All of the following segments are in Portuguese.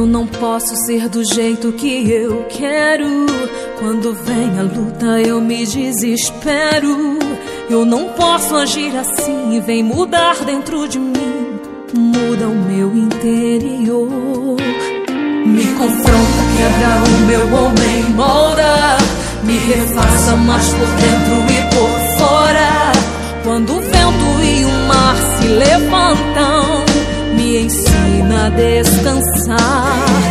Eu não posso ser do jeito que eu quero. Quando vem a luta, eu me desespero. Eu não posso agir assim, vem mudar dentro de mim. Muda o meu interior. Me confronta, quebra o meu homem, molda. Me refaça mais por dentro e por fora. Quando o vento e o mar se levantam, descansar.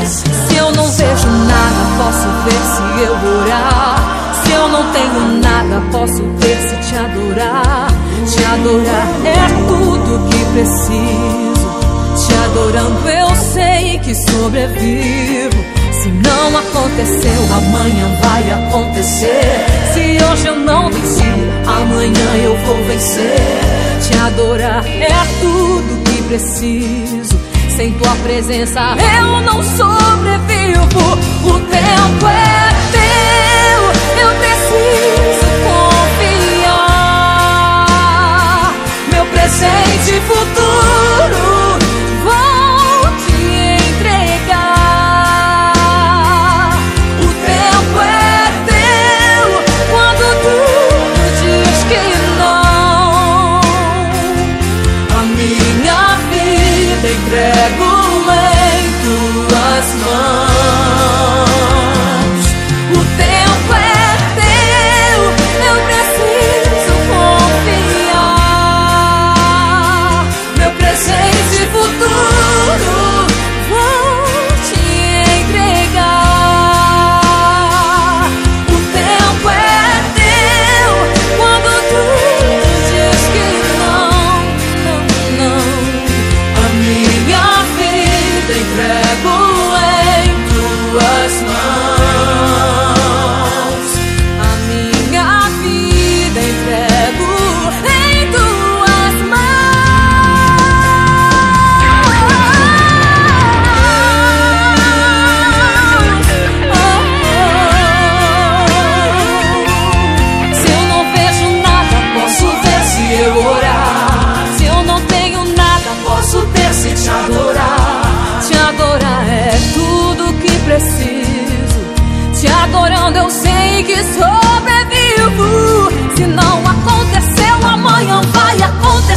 Se eu não vejo nada, posso ver se eu orar. Se eu não tenho nada, posso ver se te adorar. Te adorar é tudo que preciso. Te adorando, eu sei que sobrevivo. Se não aconteceu, amanhã vai acontecer. Se hoje eu não venci, amanhã eu vou vencer. Te adorar é tudo que preciso. Sem tua presença eu não sobrevivo. O tempo é teu, eu preciso confiar. Meu presente e futuro.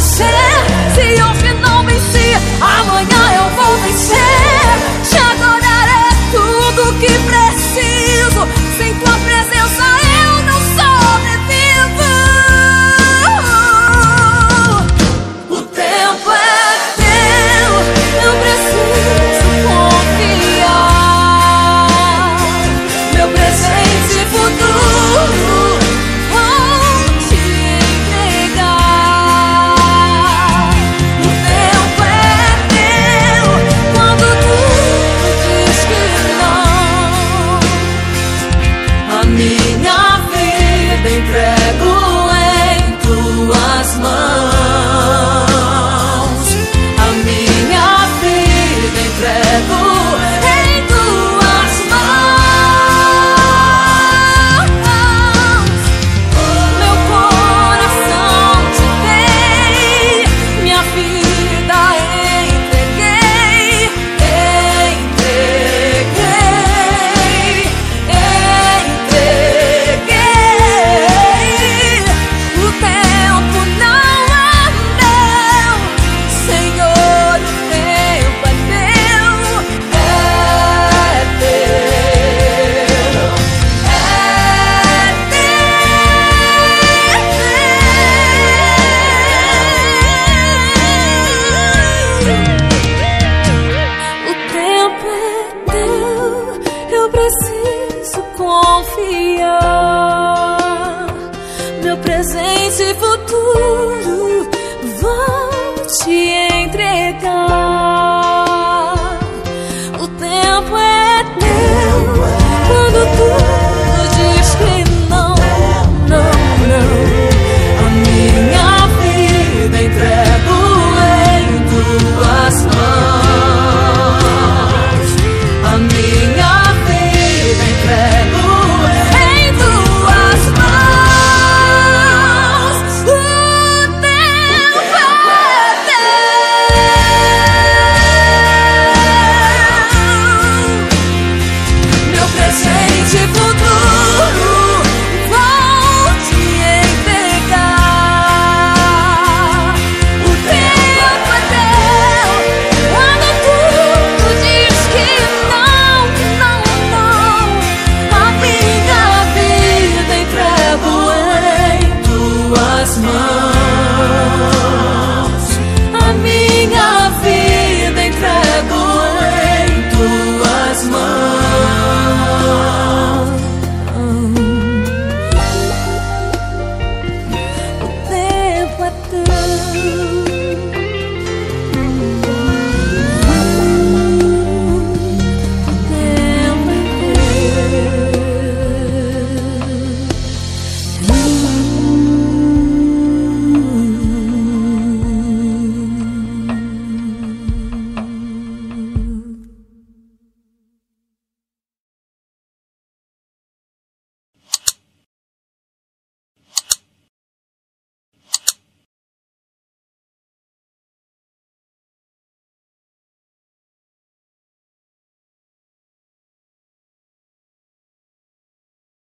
Presente